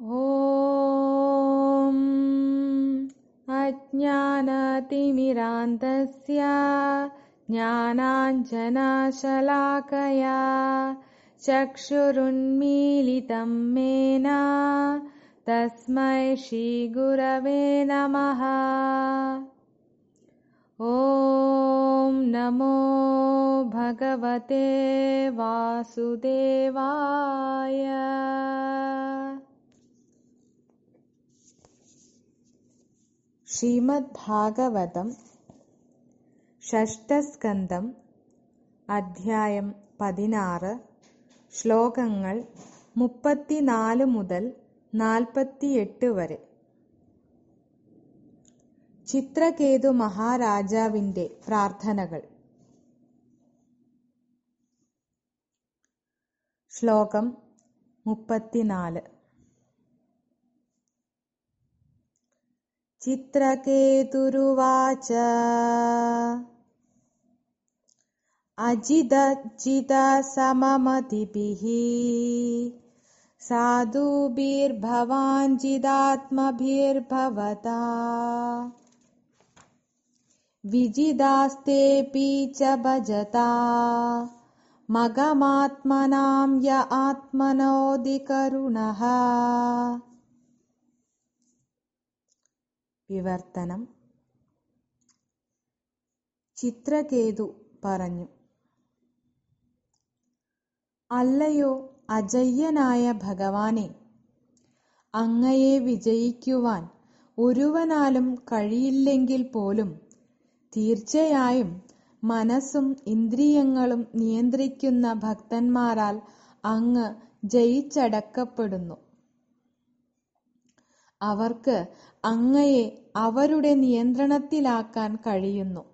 ॐ अज्ञानतिमिरान्तस्य ज्ञानाञ्जनशलाकया चक्षुरुन्मीलितं main तस्मै श्रीगुरवे नमः। ॐ नमो भगवते वासुदेवाय ഭാഗവതം ഷഷ്ടസ്കന്ധം അധ്യായം പതിനാറ്. ശ്ലോകങ്ങൾ മുപ്പത്തിനാല് മുതൽ നാൽപ്പത്തിയെട്ട് വരെ. ചിത്രകേതു മഹാരാജാവിന്റെ പ്രാർത്ഥനകൾ. ശ്ലോകം മുപ്പത്തിനാല്. चित्रकेतुरुवाच। अजिदज्जितसममतिभिः साधुभिर्भवाञ्जिदात्मभिर्भवता। विजिदास्तेऽपि च भजता। मगमात्मनां य आत्मनोऽधिकरुणः വിവർത്തനം. ചിത്രകേതു പറഞ്ഞു. അല്ലയോ അജയ്യനായ ഭഗവാനെ അങ്ങയെ വിജയിക്കുവാൻ ഒരുവനാലും കഴിയില്ലെങ്കിൽ പോലും തീർച്ചയായും മനസ്സും ഇന്ദ്രിയങ്ങളും നിയന്ത്രിക്കുന്ന ഭക്തന്മാരാൽ അങ്ങ് ജയിച്ചടക്കപ്പെടുന്നു. അവർക്ക് അങ്ങയെ അവരുടെ നിയന്ത്രണത്തിലാക്കാൻ കഴിയുന്നു.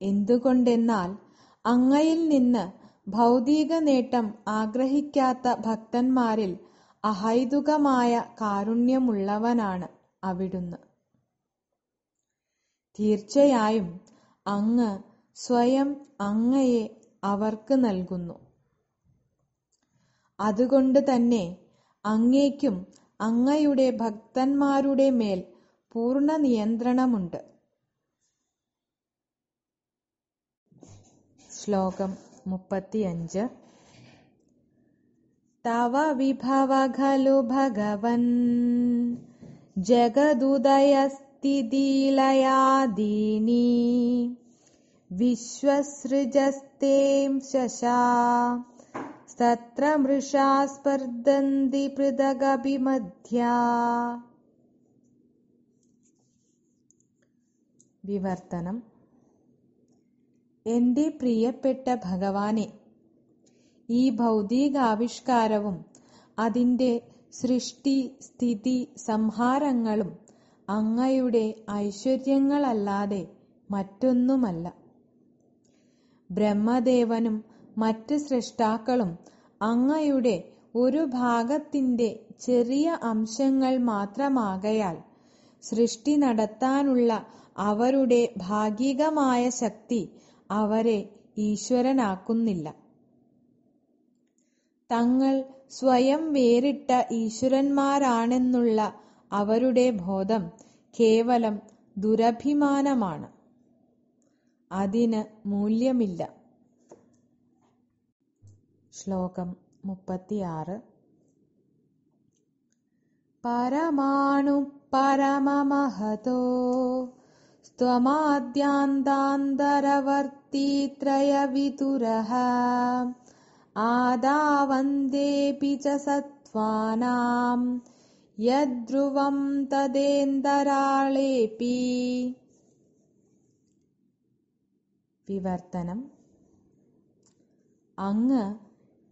എന്തുകൊണ്ടെന്നാൽ അങ്ങയിൽ നിന്ന് ഭൗതിക നേട്ടം ആഗ്രഹിക്കാത്ത ഭക്തന്മാരിൽ അഹൈതുകമായ കാരുണ്യമുള്ളവനാണ് അവിടുന്ന്. തീർച്ചയായും അങ്ങ് സ്വയം അങ്ങയെ അവർക്ക് നൽകുന്നു. അതുകൊണ്ട് തന്നെ അങ്ങേക്കും അങ്ങയുടെ ഭക്തന്മാരുടെ മേൽ പൂർണ നിയന്ത്രണമുണ്ട്. ശ്ലോകം മുപ്പത്തിയഞ്ച്. തവ വിഭവ ഖലു ഭഗവൻ ജഗദുദയസ്ഥിതിലയാദീനി വിശ്വസൃജസ്തേം ശശാ തത്ര മൃഷാ സ്പർദ്ധന്തി പൃഥഗഭിമധ്യാ വിവർത്തനം എന്റെ പ്രിയപ്പെട്ട ഭഗവാനെ ഈ ഭൗതികാവിഷ്കാരവും അതിന്റെ സൃഷ്ടി സ്ഥിതി സംഹാരങ്ങളും അങ്ങയുടെ ഐശ്വര്യങ്ങളല്ലാതെ മറ്റൊന്നുമല്ല. ബ്രഹ്മദേവനും മറ്റ് സൃഷ്ടാക്കളും അങ്ങയുടെ ഒരു ഭാഗത്തിന്റെ ചെറിയ അംശങ്ങൾ മാത്രമാകയാൽ സൃഷ്ടി നടത്താനുള്ള അവരുടെ ഭാഗികമായ ശക്തി അവരെ ഈശ്വരനാക്കുന്നില്ല. തങ്ങൾ സ്വയം വേറിട്ട ഈശ്വരന്മാരാണെന്നുള്ള അവരുടെ ബോധം കേവലം ദുരഭിമാനമാണ്. അതിന് മൂല്യമില്ല. ശ്ലോകം മുപ്പത്തിയാറ്. श्लोकम् आरमाणुपरममहतो स्तमाद्यान्तान्तरवर्तीत्रयवितुरः आदावन्देऽपि च सत्त्वानां यद्ध्रुवं വിവർത്തനം. അങ്ങ്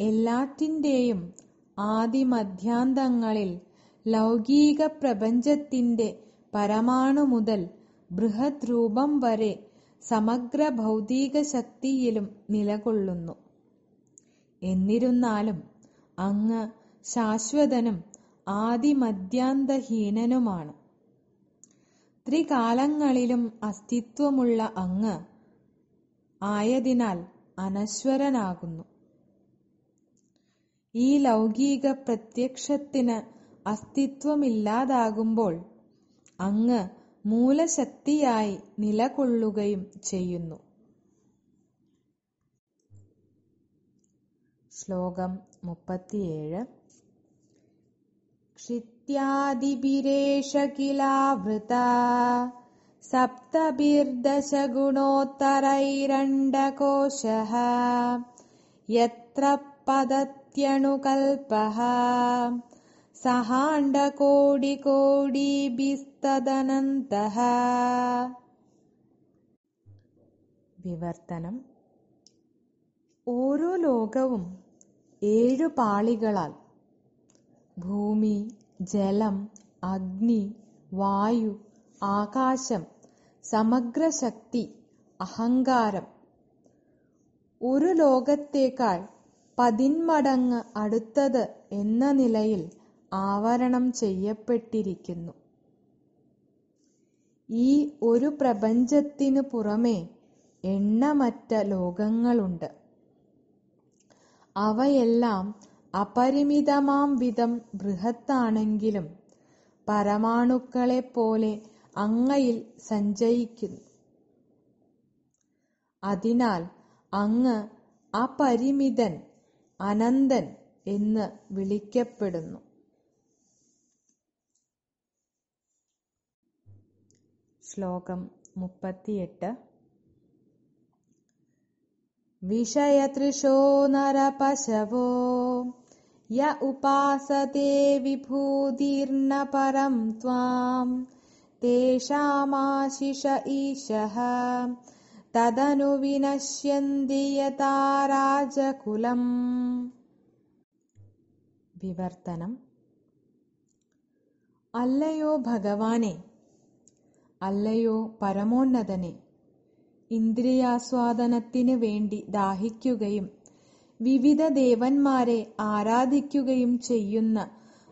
എല്ലാറ്റിന്റെയും ആദിമധ്യാന്തങ്ങളിൽ ലൗകിക പ്രപഞ്ചത്തിന്റെ പരമാണു മുതൽ ബൃഹത് രൂപം വരെ സമഗ്ര ഭൗതിക ശക്തിയിലും നിലകൊള്ളുന്നു. എന്നിരുന്നാലും അങ്ങ് ശാശ്വതനും ആദിമധ്യാന്തഹീനനുമാണ്. ത്രികാലങ്ങളിലും അസ്തിത്വമുള്ള അങ്ങ് ആയതിനാൽ അനശ്വരനാകുന്നു. ഈ ലൗകിക പ്രത്യക്ഷത്തിന് അസ്തിത്വമില്ലാതാകുമ്പോൾ അങ്ങ് മൂലശക്തിയായി നിലകൊള്ളുകയും ചെയ്യുന്നു. ശ്ലോകം മുപ്പത്തിയേഴ്. ക്ഷിത്യാതിരേഷകിലാവൃത കിലാവൃത യത്ര യത്ര പതത്യണുകൽപः സഹാണ്ഡകോടികോടിഭിസ്തദനന്തः വിവർത്തനം. ഓരോ ലോകവും ഏഴു പാളികളാൽ. ഭൂമി ജലം അഗ്നി വായു ആകാശം സമഗ്രശക്തി അഹങ്കാരം. ഒരു ലോകത്തേക്കാൾ പതിന്മടങ്ങ് അടുത്തത് എന്ന നിലയിൽ ആവരണം ചെയ്യപ്പെട്ടിരിക്കുന്നു. ഈ ഒരു പ്രപഞ്ചത്തിനു പുറമെ എണ്ണമറ്റ ലോകങ്ങളുണ്ട്. അവയെല്ലാം അപരിമിതമാം വിധം ബൃഹത്താണെങ്കിലും പരമാണുക്കളെപ്പോലെ അങ്ങയിൽ സഞ്ചയിക്കുന്നു. അതിനാൽ അങ്ങ് അപരിമിതൻ അനന്തൻ എന്ന് വിളിക്കപ്പെടുന്നു. ശ്ലോകം മുപ്പത്തിയെട്ട്. വിഷയതൃശോ നരപശവോ യ ഉപാസത്തെ വിഭൂതിർണ പരം ത്വാം തേഷാമാശിഷ ഈശഃ തദനു വിനശ്യന്തി യഥാ വിവർത്തനം. അല്ലയോ ഭഗവാനെ അല്ലയോ പരമോന്നതനെ ഇന്ദ്രിയാസ്വാദനത്തിന് വേണ്ടി ദാഹിക്കുകയും വിവിധ ദേവന്മാരെ ആരാധിക്കുകയും ചെയ്യുന്ന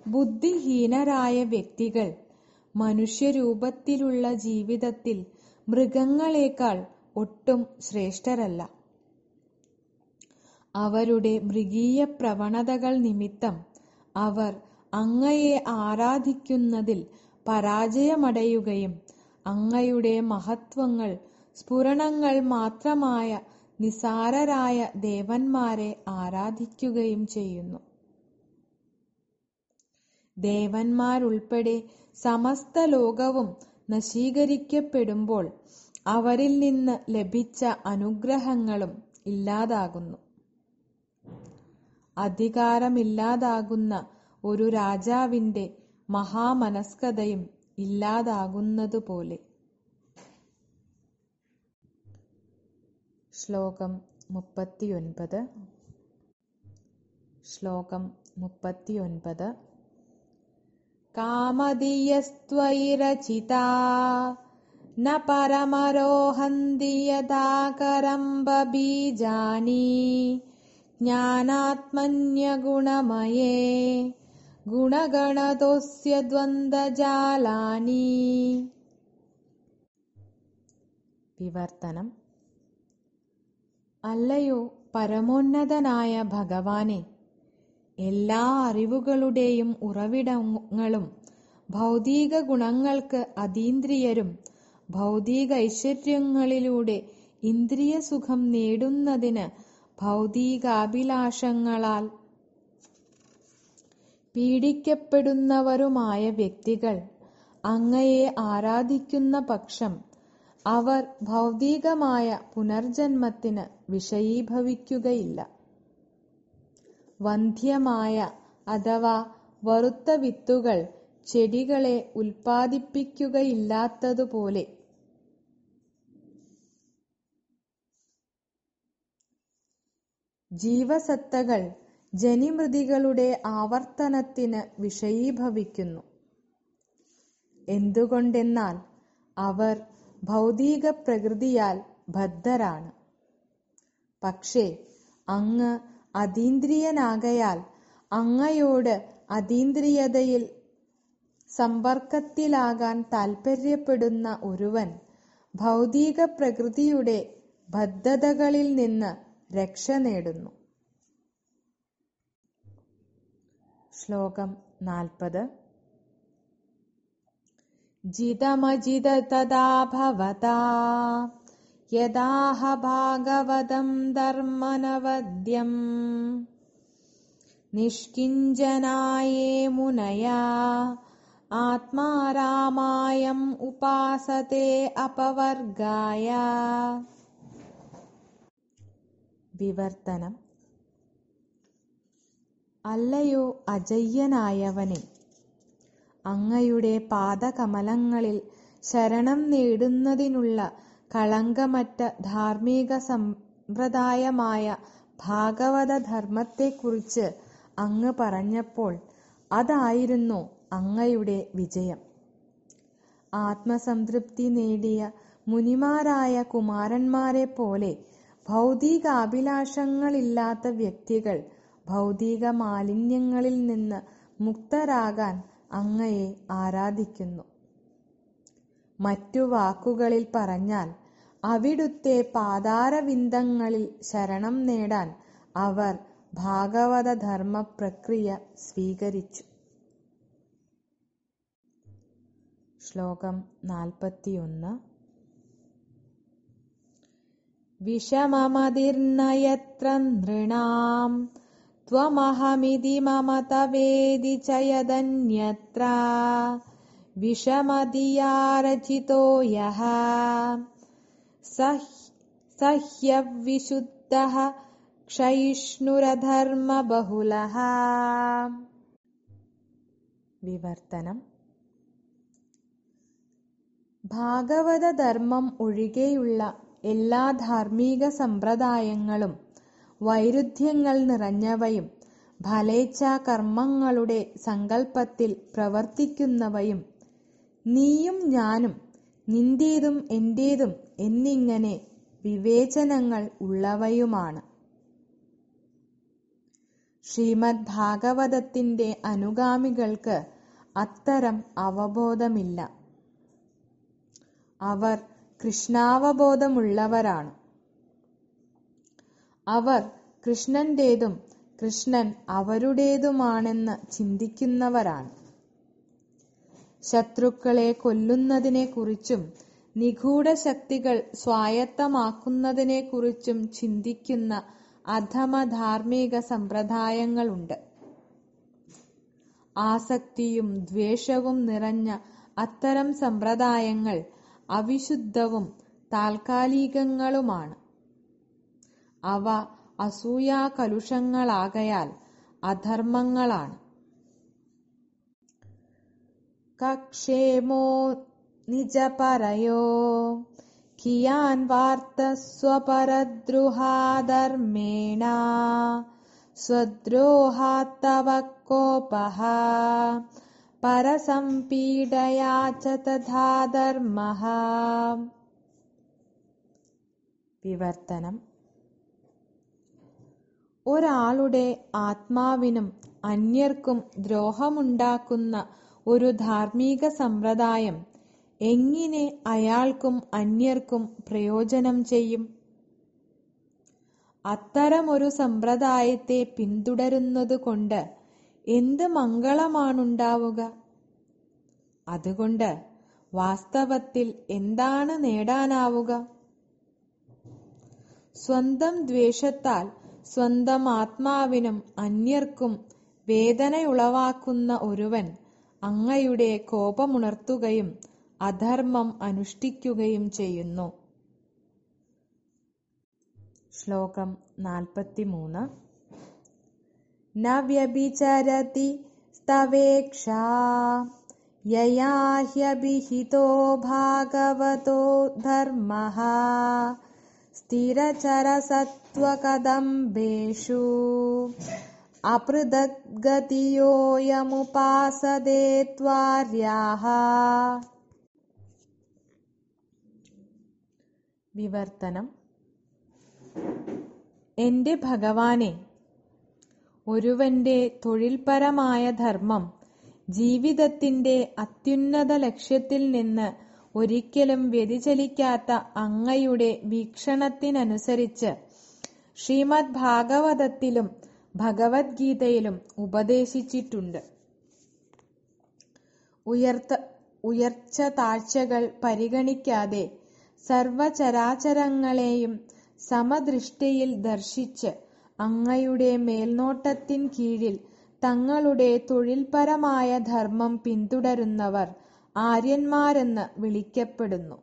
ബുദ്ധിഹീനരായ വ്യക്തികൾ മനുഷ്യരൂപത്തിലുള്ള ജീവിതത്തിൽ മൃഗങ്ങളെക്കാൾ ഒട്ടും ശ്രേഷ്ഠരല്ല. അവരുടെ മൃഗീയ പ്രവണതകൾ നിമിത്തം അവർ അങ്ങയെ ആരാധിക്കുന്നതിൽ പരാജയമടയുകയും അങ്ങയുടെ മഹത്വങ്ങൾ സ്ഫുരണങ്ങൾ മാത്രമായ നിസാരരായ ദേവന്മാരെ ആരാധിക്കുകയും ചെയ്യുന്നു. ദേവന്മാരുൾപ്പെടെ സമസ്ത ലോകവും നശീകരിക്കപ്പെടുമ്പോൾ അവരിൽ നിന്ന് ലഭിച്ച അനുഗ്രഹങ്ങളും ഇല്ലാതാകുന്നു. അധികാരമില്ലാതാകുന്ന ഒരു രാജാവിന്റെ മഹാമനസ്കതയും ഇല്ലാതാകുന്നതുപോലെ. ശ്ലോകം മുപ്പത്തിയൊൻപത്. ശ്ലോകം മുപ്പത്തിയൊൻപത്. കാമദീയസ്ത്വൈരചിതാ ന परमरोहन्ति ബീജാനി ജ്ഞാനാത്മന്യഗുണമയേ. ഗുണഗണതോസ്യ ദ്വന്ദ്ജാലാനി വിവർത്തനം. അല്ലയോ പരമോന്നതനായ ഭഗവാനെ എല്ലാ അറിവുകളുടെയും ഉറവിടങ്ങളും ഭൗതിക ഗുണങ്ങൾക്ക് അതീന്ദ്രിയരും ഭൗതിക ഐശ്വര്യങ്ങളിലൂടെ ഇന്ദ്രിയ സുഖം നേടുന്നതിന് ഭൗതികാഭിലാഷങ്ങളാൽ പീഡിക്കപ്പെടുന്നവരുമായ വ്യക്തികൾ അങ്ങയെ ആരാധിക്കുന്ന പക്ഷം അവർ ഭൗതികമായ പുനർജന്മത്തിന് വിഷയീഭവിക്കുകയില്ല. വന്ധ്യമായ അഥവാ വറുത്ത വിത്തുകൾ ചെടികളെ ഉൽപ്പാദിപ്പിക്കുകയില്ലാത്തതുപോലെ ജീവസത്തകൾ ജനിമൃതികളുടെ ആവർത്തനത്തിന് വിഷയീഭവിക്കുന്നു. എന്തുകൊണ്ടെന്നാൽ അവർ ഭൗതിക പ്രകൃതിയാൽ ബദ്ധരാണ്. പക്ഷേ അങ്ങ് അതീന്ദ്രിയനാകയാൽ അങ്ങയോട് അതീന്ദ്രിയതയിൽ സമ്പർക്കത്തിലാകാൻ താൽപ്പര്യപ്പെടുന്ന ഒരുവൻ ഭൗതിക പ്രകൃതിയുടെ ബദ്ധതകളിൽ നിന്ന് രക്ഷ നേടുന്നു. ശ്ലോകം നാൽപ്പത്. ജിതമജിത തഥാ ഭവതാ. യഥാഹ ഭാഗവതം ധർമ്മനവദ്യം. നിഷ്കിഞ്ചനായേ മുനയാ. ആത്മാരാമായം ഉപാസത്തെ അപവർഗായ. വിവർത്തനം. അല്ലയോ അജയ്യനായവനെ അങ്ങയുടെ പാദകമലങ്ങളിൽ ശരണം നേടുന്നതിനുള്ള കളങ്കമറ്റ ധാർമ്മിക സമ്പ്രദായമായ ഭാഗവത ധർമ്മത്തെക്കുറിച്ച് അങ്ങ് പറഞ്ഞപ്പോൾ അതായിരുന്നു അങ്ങയുടെ വിജയം. ആത്മസംതൃപ്തി നേടിയ മുനിമാരായ കുമാരന്മാരെ പോലെ ഭൗതികാഭിലാഷങ്ങളില്ലാത്ത വ്യക്തികൾ ഭൗതിക മാലിന്യങ്ങളിൽ നിന്ന് മുക്തരാകാൻ അങ്ങയെ ആരാധിക്കുന്നു. മറ്റു വാക്കുകളിൽ പറഞ്ഞാൽ അവിടുത്തെ പാതാരവിന്ദങ്ങളിൽ ശരണം നേടാൻ അവർ ഭാഗവത ധർമ്മ പ്രക്രിയ സ്വീകരിച്ചു. ശ്ലോകം നാൽപ്പത്തിയൊന്ന്. വിഷമമതിർനയത്ര നൃണാം त्वमहमिति मम तवेदि च यदन्यत्र विषमदिया रचितो यः स ह्यविशुद्धः क्षयिष्णुरधर्मबहुलः വിവർത്തനം ഭാഗവതധർമ്മം ഒഴികെയുള്ള എല്ലാ ധാർമ്മിക സമ്പ്രദായങ്ങളും വൈരുദ്ധ്യങ്ങൾ നിറഞ്ഞവയും ഫലേച്ഛാ കർമ്മങ്ങളുടെ സങ്കല്പത്തിൽ പ്രവർത്തിക്കുന്നവയും നീയും ഞാനും നിന്റേതും എന്റേതും എന്നിങ്ങനെ വിവേചനങ്ങൾ ഉള്ളവയുമാണ്. ശ്രീമദ് ഭാഗവതത്തിന്റെ അനുഗാമികൾക്ക് അത്തരം അവബോധമില്ല. അവർ കൃഷ്ണാവബോധമുള്ളവരാണ്. അവർ കൃഷ്ണന്റേതും കൃഷ്ണൻ അവരുടേതുമാണെന്ന് ചിന്തിക്കുന്നവരാണ്. ശത്രുക്കളെ കൊല്ലുന്നതിനെക്കുറിച്ചും നിഗൂഢ ശക്തികൾ സ്വായത്തമാക്കുന്നതിനെക്കുറിച്ചും ചിന്തിക്കുന്ന അധമ ധാർമ്മിക സമ്പ്രദായങ്ങളുണ്ട്. ആസക്തിയും ദ്വേഷവും നിറഞ്ഞ അത്തരം സമ്പ്രദായങ്ങൾ അവിശുദ്ധവും താൽക്കാലികങ്ങളുമാണ്. അവ അസൂയാകലുഷങ്ങളാകയാൽ അധർമ്മങ്ങളാണ്. കക്ഷേമോ നിജപരയോ? കിയാൻ വാർത്ത സ്വപരദ്രുഹാധർമ്മേണ സ്വദ്രോഹാത്തവ കോപഃ ധർമ്മഃ. വിവർത്തനം. ഒരാളുടെ ആത്മാവിനും അന്യർക്കും ദ്രോഹമുണ്ടാക്കുന്ന ഒരു ധാർമ്മിക സമ്പ്രദായം എങ്ങനെ അയാൾക്കും അന്യർക്കും പ്രയോജനം ചെയ്യും? അത്തരമൊരു സമ്പ്രദായത്തെ പിന്തുടരുന്നതുകൊണ്ട് എന്ത് മംഗളമാണുണ്ടാവുക? അതുകൊണ്ട് വാസ്തവത്തിൽ എന്താണ് നേടാനാവുക? സ്വന്തം ദ്വേഷത്താൽ സ്വന്തം ആത്മാവിനും അന്യർക്കും വേദനയുളവാക്കുന്ന ഒരുവൻ അങ്ങയുടെ കോപമുണർത്തുകയും അധർമ്മം അനുഷ്ഠിക്കുകയും ചെയ്യുന്നു. ശ്ലോകം നാൽപ്പത്തിമൂന്ന്. ന വ്യഭിചരതി സ്തവേക്ഷാ യയാ ഹ്യഭിഹിതോ ഭാഗവതോ ധർമ്മഃ സ്ഥിരചരസത്വകദംബേഷു അപൃതദ്ഗതിയോയമുപാസതേ ത്വാര്യാः വിവർത്തനം എന്റെ ഭഗവാനെ ഒരുവന്റെ തൊഴിൽപരമായ ധർമ്മം ജീവിതത്തിന്റെ അത്യുന്നത ലക്ഷ്യത്തിൽ നിന്ന് ഒരിക്കലും വ്യതിചലിക്കാത്ത അങ്ങയുടെ വീക്ഷണത്തിനനുസരിച്ച് ശ്രീമദ് ഭാഗവതത്തിലും ഭഗവത്ഗീതയിലും ഉപദേശിച്ചിട്ടുണ്ട്. ഉയർത്ത ഉയർച്ച താഴ്ചകൾ പരിഗണിക്കാതെ സർവചരാചരങ്ങളെയും സമദൃഷ്ടിയിൽ ദർശിച്ച് അങ്ങയുടെ മേൽനോട്ടത്തിൻ കീഴിൽ തങ്ങളുടെ തൊഴിൽപരമായ ധർമ്മം പിന്തുടരുന്നവർ ആര്യന്മാരെന്ന് വിളിക്കപ്പെടുന്നു.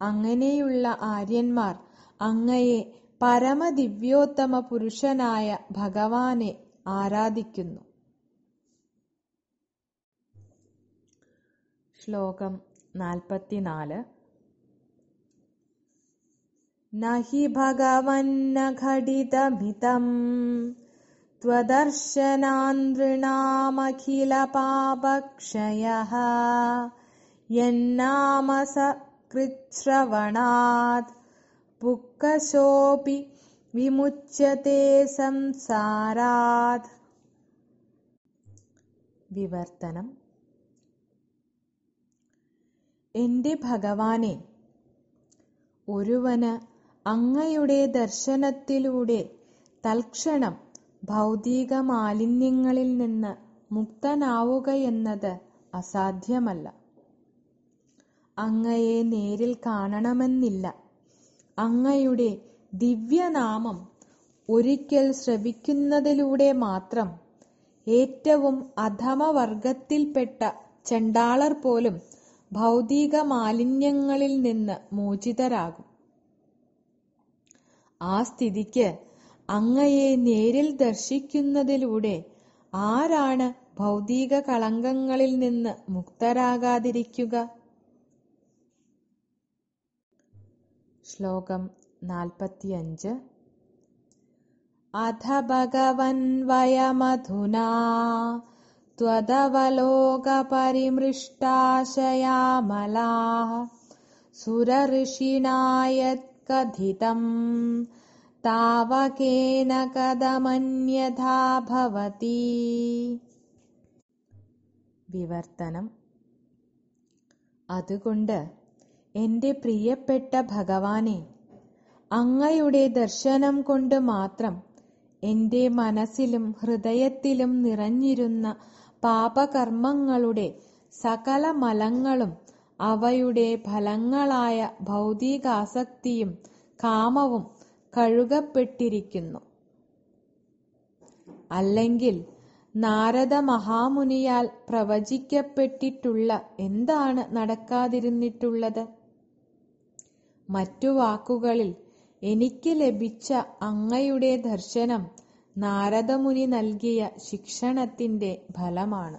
അങ്ങനെയുള്ള ആര്യന്മാർ അങ്ങയെ പരമദിവ്യോത്തമ പുരുഷനായ ഭഗവാനെ ആരാധിക്കുന്നു. ശ്ലോകം നാൽപ്പത്തിനാല്. നഹി ഭഗവന്ന ഘടിതമിതം त्वदर्शनान्दृणामखिलपापक्षयः यन्नाम सकृच्छ्रवणात् पुक्कशोऽपि विमुच्यते സംസാരാത് വിവർത്തനം എന്റെ ഭഗവാനെ ഒരുവന് അങ്ങയുടെ ദർശനത്തിലൂടെ തൽക്ഷണം ഭൗതിക മാലിന്യങ്ങളിൽ നിന്ന് മുക്തനാവുകയെന്നത് അസാധ്യമല്ല. അങ്ങയെ നേരിൽ കാണണമെന്നില്ല. അങ്ങയുടെ ദിവ്യനാമം ഒരിക്കൽ ശ്രവിക്കുന്നതിലൂടെ മാത്രം ഏറ്റവും അധമവർഗത്തിൽപ്പെട്ട ചണ്ടാളർ പോലും ഭൗതിക മാലിന്യങ്ങളിൽ നിന്ന് മോചിതരാകും. ആ സ്ഥിതിക്ക് അങ്ങയെ നേരിൽ ദർശിക്കുന്നതിലൂടെ ആരാണ് ഭൗതിക കളങ്കങ്ങളിൽ നിന്ന് മുക്തരാകാതിരിക്കുക ശ്ലോകം നാൽപ്പത്തിയഞ്ച് അധ ഭഗവൻ വയമധുനാ त्वदवलोकपरिमृष्टाशयामलाः सुरऋषिणायत्कथितम् താവകേന കഥമന്യഥാ ഭവതി വിവർത്തനം അതുകൊണ്ട് എന്റെ പ്രിയപ്പെട്ട ഭഗവാനെ അങ്ങയുടെ ദർശനം കൊണ്ട് മാത്രം എന്റെ മനസ്സിലും ഹൃദയത്തിലും നിറഞ്ഞിരുന്ന പാപകർമ്മങ്ങളുടെ സകല മലങ്ങളും അവയുടെ ഫലങ്ങളായ ഭൗതികാസക്തിയും കാമവും കഴുകപ്പെട്ടിരിക്കുന്നു. അല്ലെങ്കിൽ നാരദ മഹാമുനിയാൽ പ്രവചിക്കപ്പെട്ടിട്ടുള്ള എന്താണ് നടക്കാതിരുന്നിട്ടുള്ളത്? മറ്റു വാക്കുകളിൽ എനിക്ക് ലഭിച്ച അങ്ങയുടെ ദർശനം നാരദമുനി നൽകിയ ശിക്ഷണത്തിന്റെ ഫലമാണ്.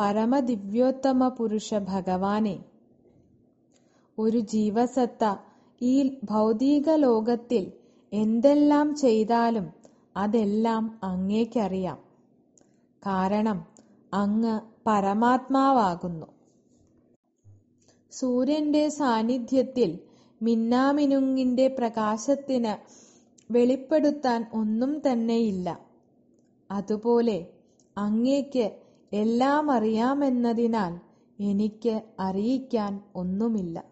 പരമദിവ്യോത്തമ പുരുഷ ഭഗവാനെ. ഒരു ജീവസത്ത ഈ ഭൗതിക ലോകത്തിൽ എന്തെല്ലാം ചെയ്താലും അതെല്ലാം അങ്ങേക്കറിയാം. കാരണം അങ്ങ് പരമാത്മാവാകുന്നു. സൂര്യന്റെ സാന്നിധ്യത്തിൽ മിന്നാമിനുങ്ങിന്റെ പ്രകാശത്തിന് വെളിപ്പെടുത്താൻ ഒന്നും തന്നെയില്ല. അതുപോലെ അങ്ങേക്ക് എല്ലാം അറിയാമെന്നതിനാൽ എനിക്ക് അറിയിക്കാൻ ഒന്നുമില്ല.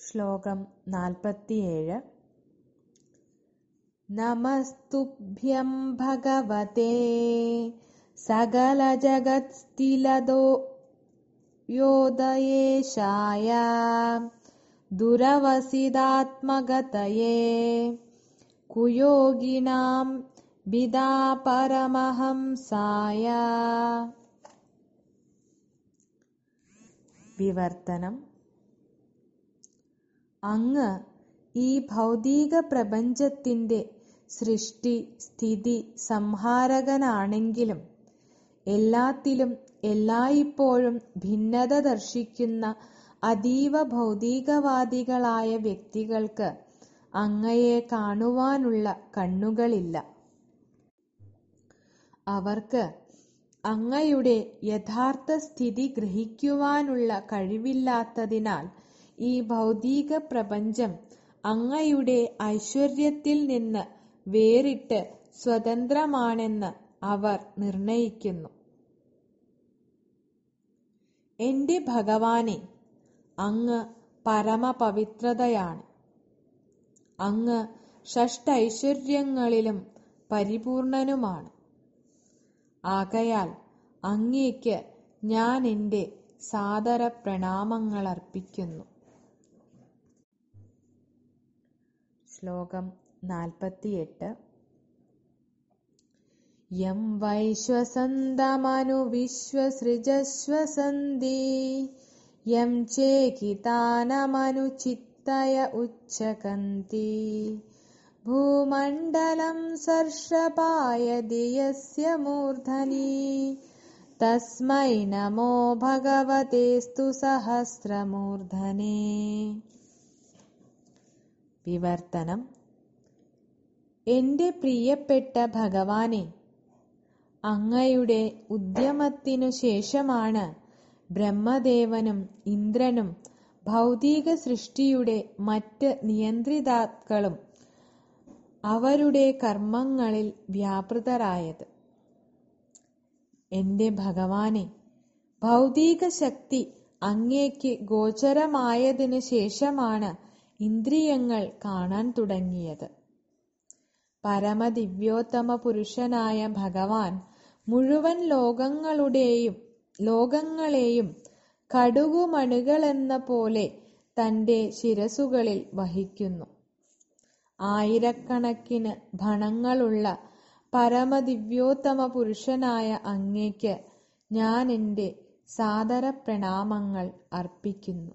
ശ്ലോകം നാൽപ്പത്തിയേഴ്. നമസ്തുഭ്യം ഭഗവതേ. സകലജഗത്സ്ഥിലതോ യോദയേശായ ദുരവസിതാത്മഗതയേ കുയോഗിനാം വിദാ പരമഹംസായ. വിവർത്തനം. അങ്ങ് ഈ ഭൗതിക പ്രപഞ്ചത്തിന്റെ സൃഷ്ടി സ്ഥിതി സംഹാരകനാണെങ്കിലും എല്ലാത്തിലും എല്ലായ്പ്പോഴും ഭിന്നത ദർശിക്കുന്ന അതീവ ഭൗതികവാദികളായ വ്യക്തികൾക്ക് അങ്ങയെ കാണുവാനുള്ള കണ്ണുകളില്ല. അവർക്ക് അങ്ങയുടെ യഥാർത്ഥ സ്ഥിതി ഗ്രഹിക്കുവാനുള്ള കഴിവില്ലാത്തതിനാൽ ഈ ഭൗതിക പ്രപഞ്ചം അങ്ങയുടെ ഐശ്വര്യത്തിൽ നിന്ന് വേറിട്ട് സ്വതന്ത്രമാണെന്ന് അവർ നിർണയിക്കുന്നു. എന്റെ ഭഗവാനെ അങ്ങ് പരമപവിത്രതയാണ്. അങ്ങ് ഷഷ്ടൈശ്വര്യങ്ങളിലും പരിപൂർണനുമാണ്. ആകയാൽ അങ്ങേക്ക് ഞാൻ എന്റെ സാദര പ്രണാമങ്ങളർപ്പിക്കുന്നു ശ്ലോകം നാൽപ്പത്തിയെട്ട്. യം വൈശ്വസന്തമനു വിശ്വസൃജസ്വസന്തി യം ചേകിതാനമനു ചിത്തയ ഉച്ചകന്തി. ഭൂമണ്ഡലം സർഷപായ യസ്യ മൂർധനി തസ്മൈ നമോ ഭഗവതേസ്തു സഹസ്രമൂർധനേ വിവർത്തനം എന്റെ പ്രിയപ്പെട്ട ഭഗവാനെ അങ്ങയുടെ ഉദ്യമത്തിനു ശേഷമാണ് ബ്രഹ്മദേവനും ഇന്ദ്രനും ഭൗതിക സൃഷ്ടിയുടെ മറ്റ് നിയന്ത്രിതാക്കളും അവരുടെ കർമ്മങ്ങളിൽ വ്യാപൃതരായത്. എന്റെ ഭഗവാനെ ഭൗതിക ശക്തി അങ്ങേക്ക് ഗോചരമായതിനു ശേഷമാണ് ഇന്ദ്രിയങ്ങൾ കാണാൻ തുടങ്ങിയത്. പരമദിവ്യോത്തമ പുരുഷനായ ഭഗവാൻ മുഴുവൻ ലോകങ്ങളുടെയും ലോകങ്ങളെയും കടുകുമണുകളെന്ന പോലെ തന്റെ ശിരസുകളിൽ വഹിക്കുന്നു. ആയിരക്കണക്കിന് ഭണങ്ങളുള്ള പരമദിവ്യോത്തമ പുരുഷനായ അങ്ങേക്ക് ഞാൻ എന്റെ സാദര പ്രണാമങ്ങൾ അർപ്പിക്കുന്നു.